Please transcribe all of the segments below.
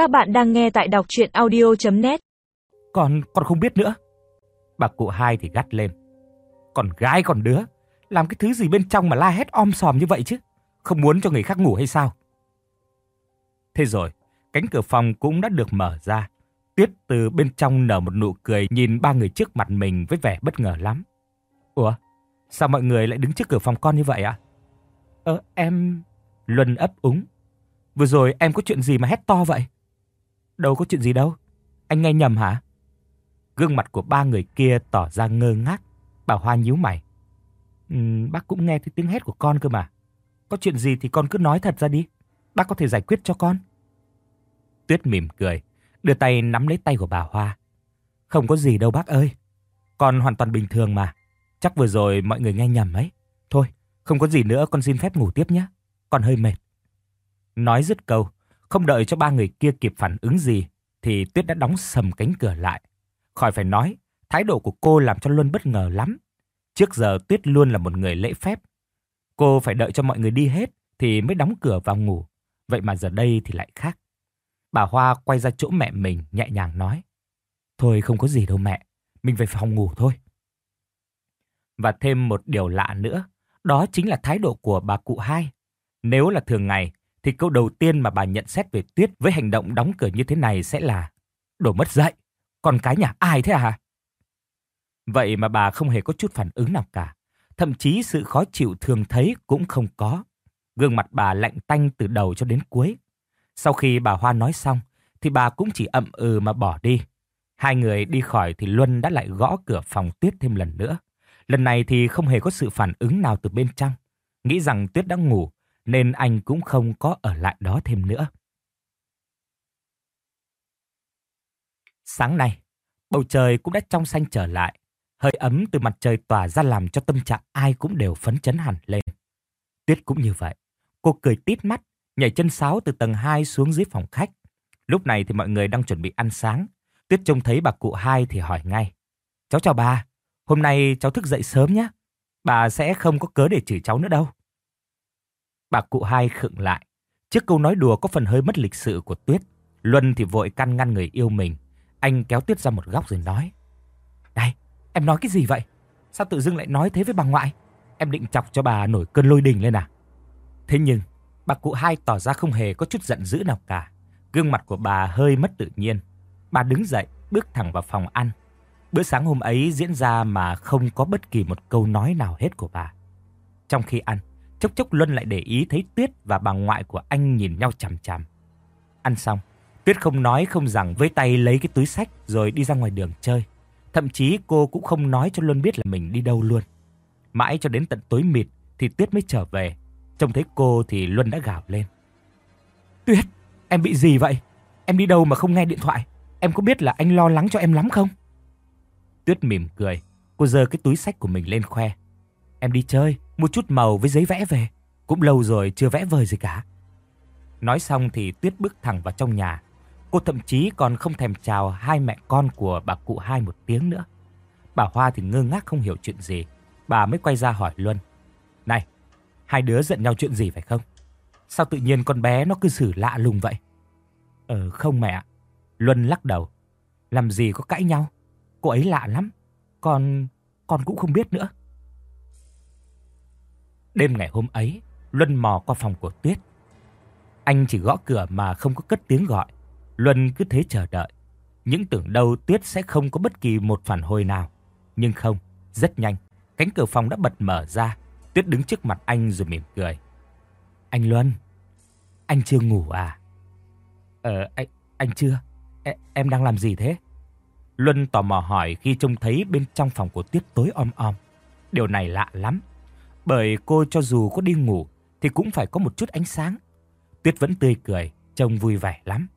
Các bạn đang nghe tại đọc chuyện audio.net Con, con không biết nữa. Bà cụ hai thì gắt lên. Còn gái còn đứa, làm cái thứ gì bên trong mà la hét om sòm như vậy chứ? Không muốn cho người khác ngủ hay sao? Thế rồi, cánh cửa phòng cũng đã được mở ra. Tuyết từ bên trong nở một nụ cười nhìn ba người trước mặt mình với vẻ bất ngờ lắm. Ủa, sao mọi người lại đứng trước cửa phòng con như vậy ạ? Ờ, em... Luân ấp úng. Vừa rồi em có chuyện gì mà hét to vậy? Đâu có chuyện gì đâu. Anh nghe nhầm hả? Gương mặt của ba người kia tỏ ra ngơ ngác. Bà Hoa nhíu mày. Uhm, bác cũng nghe thấy tiếng hét của con cơ mà. Có chuyện gì thì con cứ nói thật ra đi. Bác có thể giải quyết cho con. Tuyết mỉm cười, đưa tay nắm lấy tay của bà Hoa. Không có gì đâu bác ơi. Con hoàn toàn bình thường mà. Chắc vừa rồi mọi người nghe nhầm ấy. Thôi, không có gì nữa con xin phép ngủ tiếp nhé. Con hơi mệt. Nói dứt câu, không đợi cho ba người kia kịp phản ứng gì, thì Tuyết đã đóng sầm cánh cửa lại. Khỏi phải nói, thái độ của cô làm cho Luân bất ngờ lắm. Trước giờ Tuyết luôn là một người lễ phép. Cô phải đợi cho mọi người đi hết thì mới đóng cửa vào ngủ. Vậy mà giờ đây thì lại khác. Bà Hoa quay ra chỗ mẹ mình nhẹ nhàng nói. Thôi không có gì đâu mẹ, mình về phòng ngủ thôi. Và thêm một điều lạ nữa, đó chính là thái độ của bà cụ hai. Nếu là thường ngày, thì câu đầu tiên mà bà nhận xét về Tuyết với hành động đóng cửa như thế này sẽ là Đồ mất dạy, con cái nhà ai thế à? Vậy mà bà không hề có chút phản ứng nào cả. Thậm chí sự khó chịu thường thấy cũng không có. Gương mặt bà lạnh tanh từ đầu cho đến cuối. Sau khi bà Hoa nói xong, thì bà cũng chỉ ậm ừ mà bỏ đi. Hai người đi khỏi thì Luân đã lại gõ cửa phòng Tuyết thêm lần nữa. Lần này thì không hề có sự phản ứng nào từ bên trong. Nghĩ rằng Tuyết đã ngủ, nên anh cũng không có ở lại đó thêm nữa. Sáng nay, bầu trời cũng đã trong xanh trở lại. Hơi ấm từ mặt trời tỏa ra làm cho tâm trạng ai cũng đều phấn chấn hẳn lên. Tuyết cũng như vậy. Cô cười tít mắt, nhảy chân sáo từ tầng 2 xuống dưới phòng khách. Lúc này thì mọi người đang chuẩn bị ăn sáng. Tuyết trông thấy bà cụ hai thì hỏi ngay. Cháu chào bà, hôm nay cháu thức dậy sớm nhé. Bà sẽ không có cớ để chửi cháu nữa đâu. Bà cụ hai khựng lại. Trước câu nói đùa có phần hơi mất lịch sự của Tuyết, Luân thì vội căn ngăn người yêu mình. Anh kéo Tuyết ra một góc rồi nói. Này, em nói cái gì vậy? Sao tự dưng lại nói thế với bà ngoại? Em định chọc cho bà nổi cơn lôi đình lên à? Thế nhưng, bà cụ hai tỏ ra không hề có chút giận dữ nào cả. Gương mặt của bà hơi mất tự nhiên. Bà đứng dậy, bước thẳng vào phòng ăn. Bữa sáng hôm ấy diễn ra mà không có bất kỳ một câu nói nào hết của bà. Trong khi ăn, Chốc chốc Luân lại để ý thấy Tuyết và bà ngoại của anh nhìn nhau chằm chằm. Ăn xong, Tuyết không nói không rằng với tay lấy cái túi sách rồi đi ra ngoài đường chơi. Thậm chí cô cũng không nói cho Luân biết là mình đi đâu luôn. Mãi cho đến tận tối mịt thì Tuyết mới trở về. Trông thấy cô thì Luân đã gào lên. Tuyết, em bị gì vậy? Em đi đâu mà không nghe điện thoại? Em có biết là anh lo lắng cho em lắm không? Tuyết mỉm cười. Cô giơ cái túi sách của mình lên khoe. Em đi chơi, mua chút màu với giấy vẽ về. Cũng lâu rồi chưa vẽ vời gì cả. Nói xong thì Tuyết bước thẳng vào trong nhà. Cô thậm chí còn không thèm chào hai mẹ con của bà cụ hai một tiếng nữa. Bà Hoa thì ngơ ngác không hiểu chuyện gì. Bà mới quay ra hỏi Luân. Này, hai đứa giận nhau chuyện gì phải không? Sao tự nhiên con bé nó cứ xử lạ lùng vậy? Ờ không mẹ. Luân lắc đầu. Làm gì có cãi nhau? Cô ấy lạ lắm. Con... con cũng không biết nữa. Đêm ngày hôm ấy, Luân mò qua phòng của Tuyết. Anh chỉ gõ cửa mà không có cất tiếng gọi. Luân cứ thế chờ đợi. Những tưởng đâu Tuyết sẽ không có bất kỳ một phản hồi nào. Nhưng không, rất nhanh, cánh cửa phòng đã bật mở ra. Tuyết đứng trước mặt anh rồi mỉm cười. Anh Luân, anh chưa ngủ à? Ờ, anh, anh chưa. E, em đang làm gì thế? Luân tò mò hỏi khi trông thấy bên trong phòng của Tuyết tối om om. Điều này lạ lắm. Bởi cô cho dù có đi ngủ thì cũng phải có một chút ánh sáng. Tuyết vẫn tươi cười, trông vui vẻ lắm.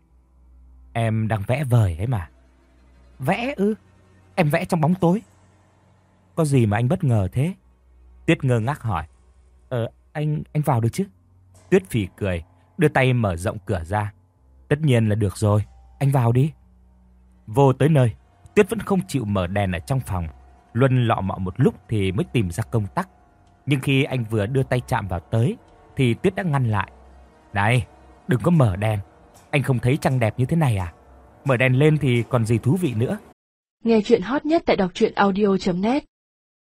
Em đang vẽ vời ấy mà. Vẽ ư? Em vẽ trong bóng tối. Có gì mà anh bất ngờ thế? Tuyết ngơ ngác hỏi. Ờ, anh anh vào được chứ? Tuyết phì cười, đưa tay mở rộng cửa ra. Tất nhiên là được rồi, anh vào đi. Vô tới nơi, Tuyết vẫn không chịu mở đèn ở trong phòng. Luân lọ mọ một lúc thì mới tìm ra công tắc. Nhưng khi anh vừa đưa tay chạm vào tới thì Tuyết đã ngăn lại. Này, đừng có mở đèn. Anh không thấy trăng đẹp như thế này à? Mở đèn lên thì còn gì thú vị nữa. Nghe chuyện hot nhất tại đọc truyện audio.net